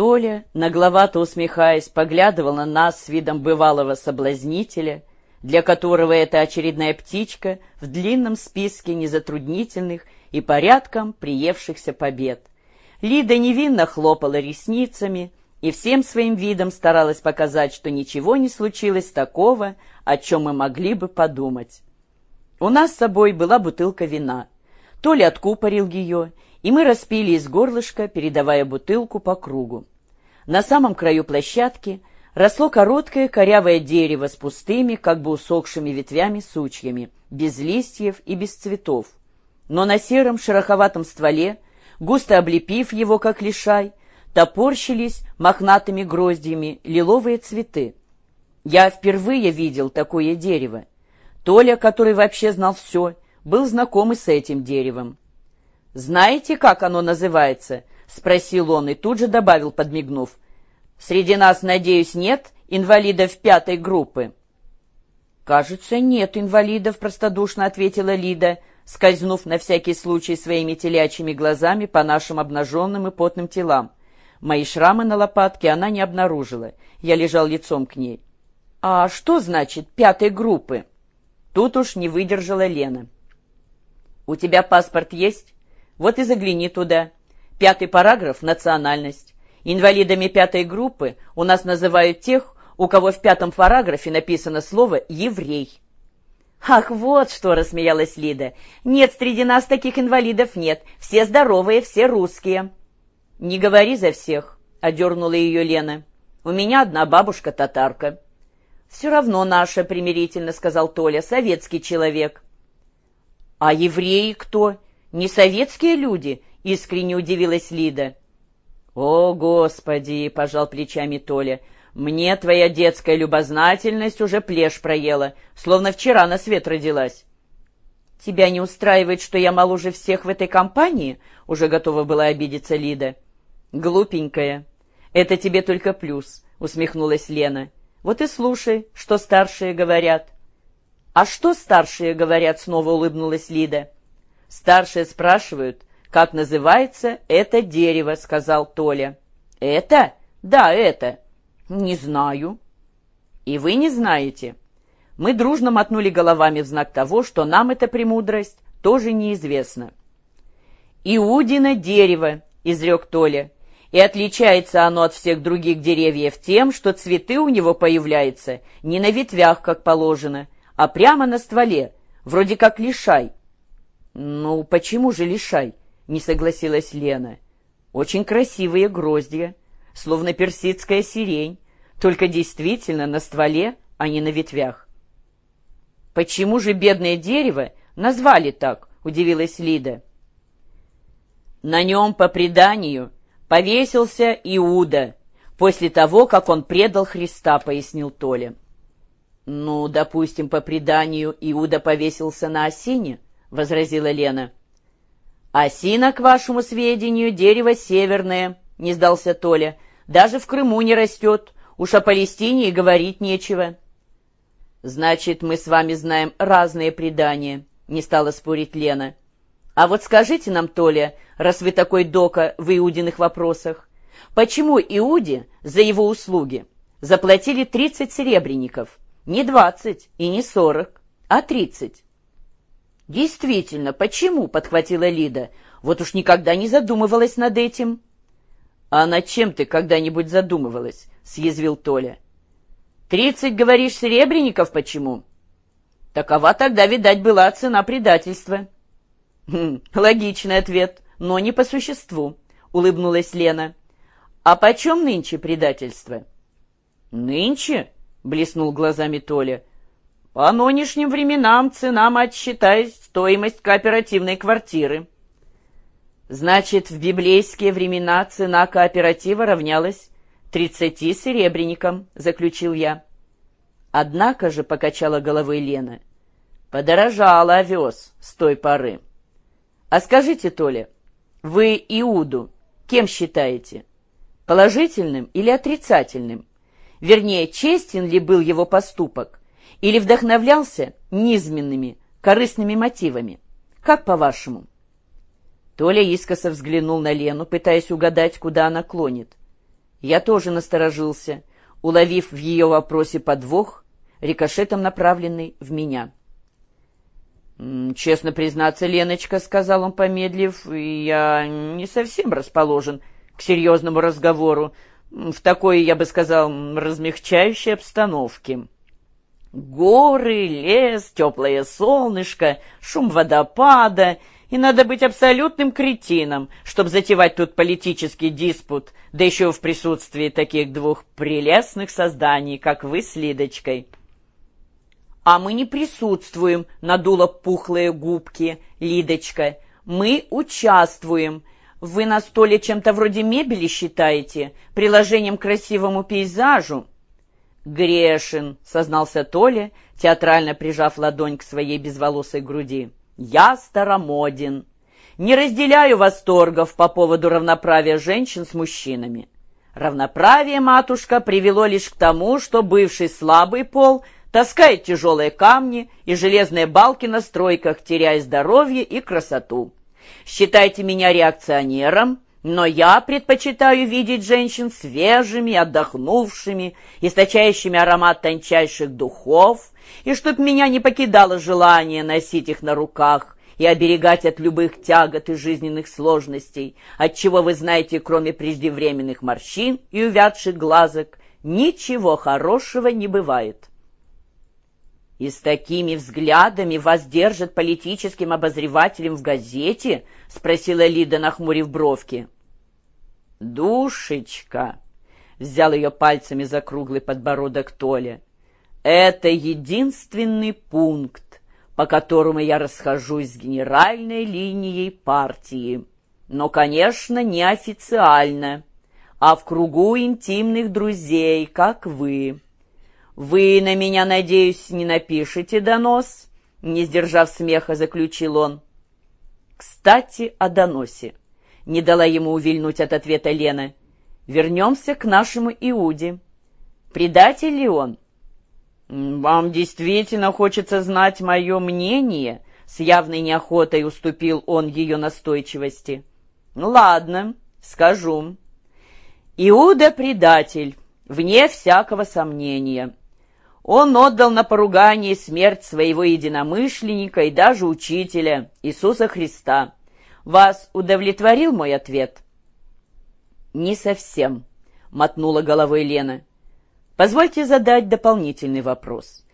Толя, нагловато усмехаясь, поглядывал на нас с видом бывалого соблазнителя, для которого это очередная птичка в длинном списке незатруднительных и порядком приевшихся побед. Лида невинно хлопала ресницами и всем своим видом старалась показать, что ничего не случилось такого, о чем мы могли бы подумать. У нас с собой была бутылка вина. Толя откупорил ее, и мы распили из горлышка, передавая бутылку по кругу. На самом краю площадки росло короткое корявое дерево с пустыми, как бы усохшими ветвями сучьями, без листьев и без цветов. Но на сером шероховатом стволе, густо облепив его, как лишай, топорщились мохнатыми гроздьями лиловые цветы. Я впервые видел такое дерево. Толя, который вообще знал все, был знаком и с этим деревом. «Знаете, как оно называется?» — спросил он и тут же добавил, подмигнув. «Среди нас, надеюсь, нет инвалидов пятой группы?» «Кажется, нет инвалидов», — простодушно ответила Лида, скользнув на всякий случай своими телячьими глазами по нашим обнаженным и потным телам. Мои шрамы на лопатке она не обнаружила. Я лежал лицом к ней. «А что значит пятой группы?» Тут уж не выдержала Лена. «У тебя паспорт есть? Вот и загляни туда. Пятый параграф — национальность. Инвалидами пятой группы у нас называют тех, у кого в пятом параграфе написано слово «еврей». «Ах, вот что!» — рассмеялась Лида. «Нет, среди нас таких инвалидов нет. Все здоровые, все русские». «Не говори за всех», — одернула ее Лена. «У меня одна бабушка-татарка». «Все равно наша», — примирительно сказал Толя, — «советский человек». «А евреи кто? Не советские люди?» — искренне удивилась Лида. «О, Господи!» — пожал плечами Толя. «Мне твоя детская любознательность уже плешь проела, словно вчера на свет родилась». «Тебя не устраивает, что я моложе всех в этой компании?» — уже готова была обидеться Лида. «Глупенькая. Это тебе только плюс», — усмехнулась Лена. Вот и слушай, что старшие говорят. А что старшие говорят, снова улыбнулась Лида. Старшие спрашивают, как называется это дерево, сказал Толя. Это? Да, это. Не знаю. И вы не знаете. Мы дружно мотнули головами в знак того, что нам эта премудрость тоже неизвестна. «Иудина дерево», — изрек Толя и отличается оно от всех других деревьев тем, что цветы у него появляются не на ветвях, как положено, а прямо на стволе, вроде как лишай. «Ну, почему же лишай?» — не согласилась Лена. «Очень красивые гроздья, словно персидская сирень, только действительно на стволе, а не на ветвях». «Почему же бедное дерево назвали так?» — удивилась Лида. «На нем, по преданию, повесился Иуда после того, как он предал Христа, пояснил Толя. Ну, допустим, по преданию, Иуда повесился на осине, возразила Лена. Осина, к вашему сведению, дерево северное, не сдался Толя. Даже в Крыму не растет, уж о Палестине и говорить нечего. Значит, мы с вами знаем разные предания, не стала спорить Лена. А вот скажите нам, Толя, раз вы такой дока в Иудиных вопросах, почему Иуде за его услуги заплатили 30 серебряников, не 20 и не 40, а 30? Действительно, почему, подхватила Лида, вот уж никогда не задумывалась над этим. А над чем ты когда-нибудь задумывалась, съязвил Толя. Тридцать, говоришь, серебряников почему? Такова тогда, видать, была цена предательства. Хм, логичный ответ, но не по существу, улыбнулась Лена. А почем нынче предательство? Нынче? блеснул глазами Толя. По нынешним временам ценам отсчитает стоимость кооперативной квартиры. Значит, в библейские времена цена кооператива равнялась тридцати серебряникам, заключил я. Однако же, покачала головой Лена, подорожал овес с той поры. А скажите, Толя, вы Иуду кем считаете? Положительным или отрицательным? Вернее, честен ли был его поступок? Или вдохновлялся низменными, корыстными мотивами? Как по-вашему? Толя искоса взглянул на Лену, пытаясь угадать, куда она клонит. Я тоже насторожился, уловив в ее вопросе подвох, рикошетом направленный в меня. «Честно признаться, Леночка, — сказал он, помедлив, — я не совсем расположен к серьезному разговору в такой, я бы сказал, размягчающей обстановке. Горы, лес, теплое солнышко, шум водопада — и надо быть абсолютным кретином, чтобы затевать тут политический диспут, да еще в присутствии таких двух прелестных созданий, как вы с Лидочкой. «А мы не присутствуем», — надула пухлые губки Лидочка. «Мы участвуем. Вы на столе чем-то вроде мебели считаете, приложением к красивому пейзажу?» «Грешин», — сознался Толя, театрально прижав ладонь к своей безволосой груди. Я старомоден. Не разделяю восторгов по поводу равноправия женщин с мужчинами. Равноправие, матушка, привело лишь к тому, что бывший слабый пол таскает тяжелые камни и железные балки на стройках, теряя здоровье и красоту. Считайте меня реакционером, но я предпочитаю видеть женщин свежими, отдохнувшими, источающими аромат тончайших духов, и чтоб меня не покидало желание носить их на руках и оберегать от любых тягот и жизненных сложностей, от чего вы знаете, кроме преждевременных морщин и увядших глазок, ничего хорошего не бывает. «И с такими взглядами вас держат политическим обозревателем в газете?» — спросила Лида, нахмурив бровки. «Душечка!» — взял ее пальцами за круглый подбородок Толя. «Это единственный пункт, по которому я расхожусь с генеральной линией партии. Но, конечно, не официально, а в кругу интимных друзей, как вы». «Вы на меня, надеюсь, не напишете донос?» Не сдержав смеха, заключил он. «Кстати, о доносе». Не дала ему увильнуть от ответа Лена. «Вернемся к нашему Иуде. Предатель ли он?» «Вам действительно хочется знать мое мнение?» С явной неохотой уступил он ее настойчивости. «Ну ладно, скажу. Иуда — предатель, вне всякого сомнения». Он отдал на поругание смерть своего единомышленника и даже учителя, Иисуса Христа. Вас удовлетворил мой ответ?» «Не совсем», — мотнула головой Лена. «Позвольте задать дополнительный вопрос.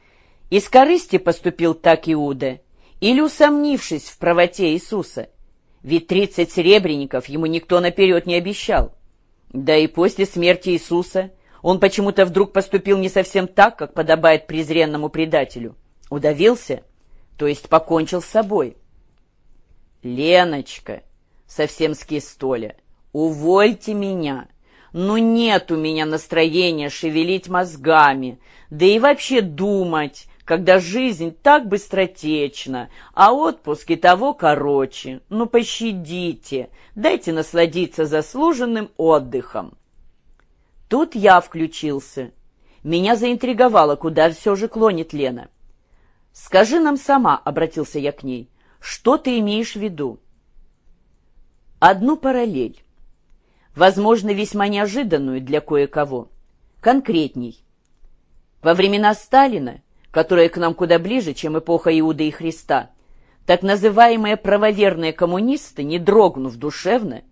Из корысти поступил так Иуда, или усомнившись в правоте Иисуса? Ведь тридцать серебряников ему никто наперед не обещал. Да и после смерти Иисуса он почему-то вдруг поступил не совсем так, как подобает презренному предателю. Удавился, то есть покончил с собой. «Леночка!» — совсем скис Толя. «Увольте меня! Ну нет у меня настроения шевелить мозгами, да и вообще думать, когда жизнь так быстротечна, а отпуск и того короче. Ну пощадите, дайте насладиться заслуженным отдыхом». Тут я включился. Меня заинтриговало, куда все же клонит Лена. «Скажи нам сама», — обратился я к ней, — «что ты имеешь в виду?» Одну параллель, возможно, весьма неожиданную для кое-кого, конкретней. Во времена Сталина, которая к нам куда ближе, чем эпоха Иуда и Христа, так называемые правоверные коммунисты, не дрогнув душевно,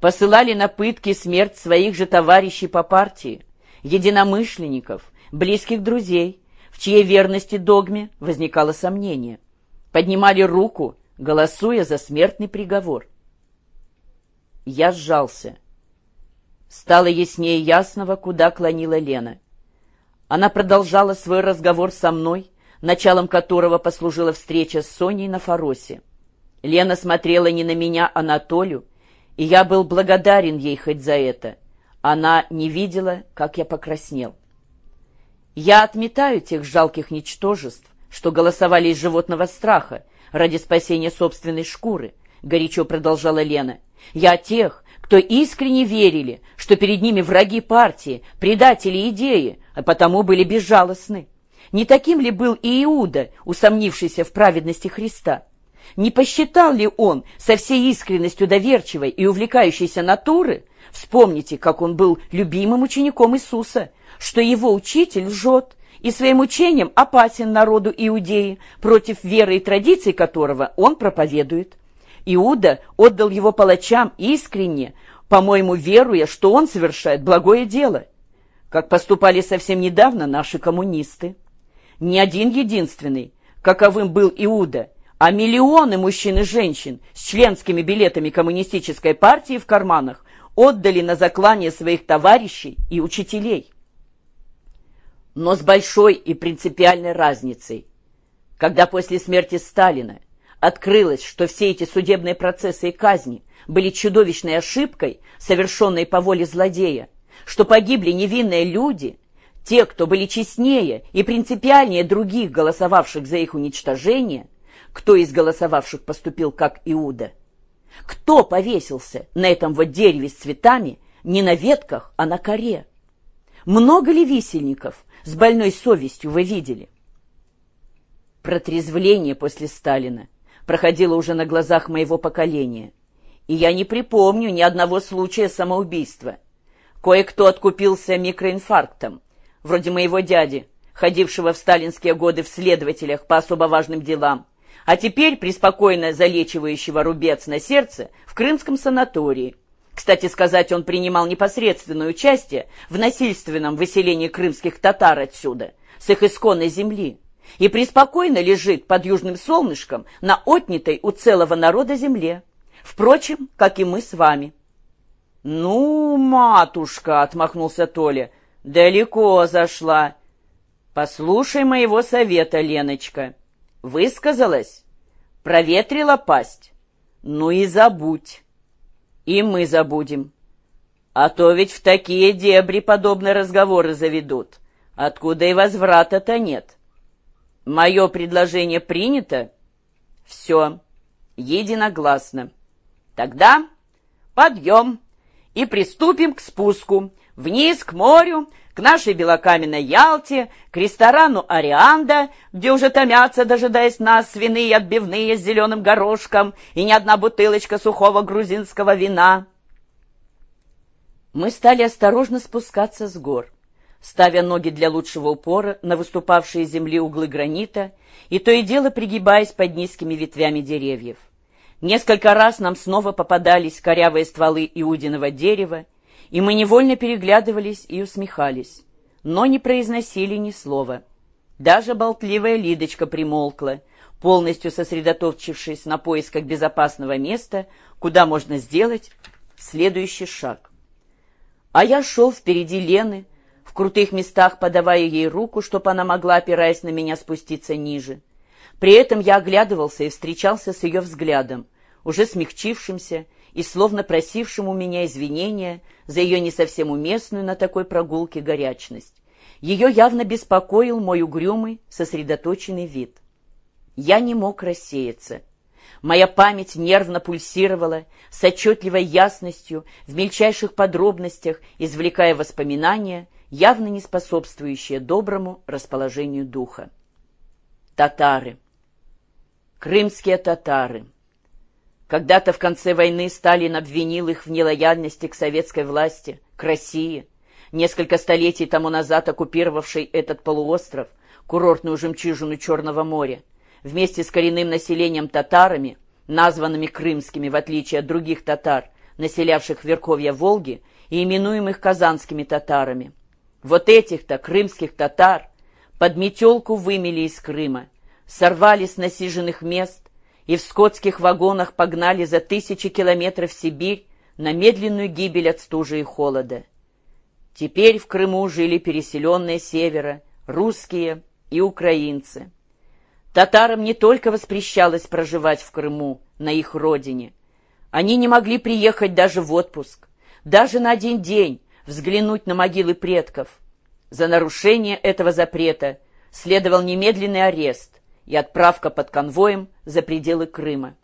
посылали на пытки смерть своих же товарищей по партии, единомышленников, близких друзей, в чьей верности догме возникало сомнение, поднимали руку, голосуя за смертный приговор. Я сжался. Стало яснее ясного, куда клонила Лена. Она продолжала свой разговор со мной, началом которого послужила встреча с Соней на Фаросе. Лена смотрела не на меня, а на Толю, и я был благодарен ей хоть за это. Она не видела, как я покраснел. Я отметаю тех жалких ничтожеств, что голосовали из животного страха ради спасения собственной шкуры, горячо продолжала Лена. Я тех, кто искренне верили, что перед ними враги партии, предатели идеи, а потому были безжалостны. Не таким ли был и Иуда, усомнившийся в праведности Христа? Не посчитал ли он со всей искренностью доверчивой и увлекающейся натуры Вспомните, как он был любимым учеником Иисуса, что его учитель лжет и своим учением опасен народу Иудеи, против веры и традиций которого он проповедует. Иуда отдал его палачам искренне, по-моему, веруя, что он совершает благое дело, как поступали совсем недавно наши коммунисты. Не один единственный, каковым был Иуда, а миллионы мужчин и женщин с членскими билетами коммунистической партии в карманах отдали на заклание своих товарищей и учителей. Но с большой и принципиальной разницей. Когда после смерти Сталина открылось, что все эти судебные процессы и казни были чудовищной ошибкой, совершенной по воле злодея, что погибли невинные люди, те, кто были честнее и принципиальнее других, голосовавших за их уничтожение, кто из голосовавших поступил как Иуда, кто повесился на этом вот дереве с цветами не на ветках, а на коре. Много ли висельников с больной совестью вы видели? Протрезвление после Сталина проходило уже на глазах моего поколения, и я не припомню ни одного случая самоубийства. Кое-кто откупился микроинфарктом, вроде моего дяди, ходившего в сталинские годы в следователях по особо важным делам, а теперь преспокойно залечивающего рубец на сердце в крымском санатории. Кстати сказать, он принимал непосредственное участие в насильственном выселении крымских татар отсюда, с их исконной земли, и преспокойно лежит под южным солнышком на отнятой у целого народа земле. Впрочем, как и мы с вами. «Ну, матушка!» — отмахнулся Толя. «Далеко зашла. Послушай моего совета, Леночка. Высказалась? Проветрила пасть? Ну и забудь. И мы забудем. А то ведь в такие дебри подобные разговоры заведут, откуда и возврата-то нет. Мое предложение принято? Все, единогласно. Тогда подъем и приступим к спуску, вниз к морю, к нашей белокаменной Ялте, к ресторану «Арианда», где уже томятся, дожидаясь нас, свиные отбивные с зеленым горошком и ни одна бутылочка сухого грузинского вина. Мы стали осторожно спускаться с гор, ставя ноги для лучшего упора на выступавшие земли углы гранита и то и дело пригибаясь под низкими ветвями деревьев. Несколько раз нам снова попадались корявые стволы иудиного дерева, и мы невольно переглядывались и усмехались, но не произносили ни слова. Даже болтливая Лидочка примолкла, полностью сосредоточившись на поисках безопасного места, куда можно сделать следующий шаг. А я шел впереди Лены, в крутых местах подавая ей руку, чтобы она могла, опираясь на меня, спуститься ниже. При этом я оглядывался и встречался с ее взглядом, уже смягчившимся и словно просившим у меня извинения за ее не совсем уместную на такой прогулке горячность. Ее явно беспокоил мой угрюмый, сосредоточенный вид. Я не мог рассеяться. Моя память нервно пульсировала с отчетливой ясностью, в мельчайших подробностях, извлекая воспоминания, явно не способствующие доброму расположению духа. Татары. Крымские татары. Когда-то в конце войны Сталин обвинил их в нелояльности к советской власти, к России. Несколько столетий тому назад оккупировавший этот полуостров, курортную жемчужину Черного моря, вместе с коренным населением татарами, названными крымскими, в отличие от других татар, населявших верховья Волги и именуемых казанскими татарами. Вот этих-то крымских татар под метелку вымели из Крыма, сорвали с насиженных мест, и в скотских вагонах погнали за тысячи километров в Сибирь на медленную гибель от стужи и холода. Теперь в Крыму жили переселенные севера, русские и украинцы. Татарам не только воспрещалось проживать в Крыму, на их родине. Они не могли приехать даже в отпуск, даже на один день взглянуть на могилы предков. За нарушение этого запрета следовал немедленный арест, и отправка под конвоем за пределы Крыма.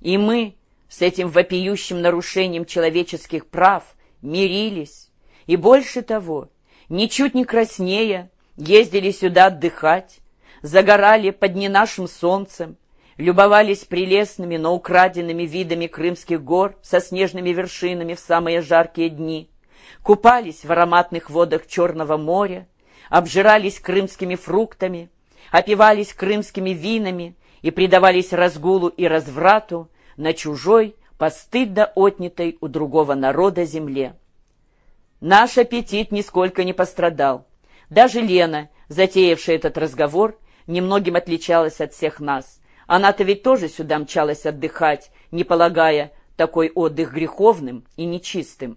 И мы с этим вопиющим нарушением человеческих прав мирились, и больше того, ничуть не краснея, ездили сюда отдыхать, загорали под не нашим солнцем, любовались прелестными, но украденными видами крымских гор со снежными вершинами в самые жаркие дни, купались в ароматных водах Черного моря, обжирались крымскими фруктами, опивались крымскими винами и предавались разгулу и разврату на чужой, постыдно отнятой у другого народа земле. Наш аппетит нисколько не пострадал. Даже Лена, затеявшая этот разговор, немногим отличалась от всех нас. Она-то ведь тоже сюда мчалась отдыхать, не полагая такой отдых греховным и нечистым.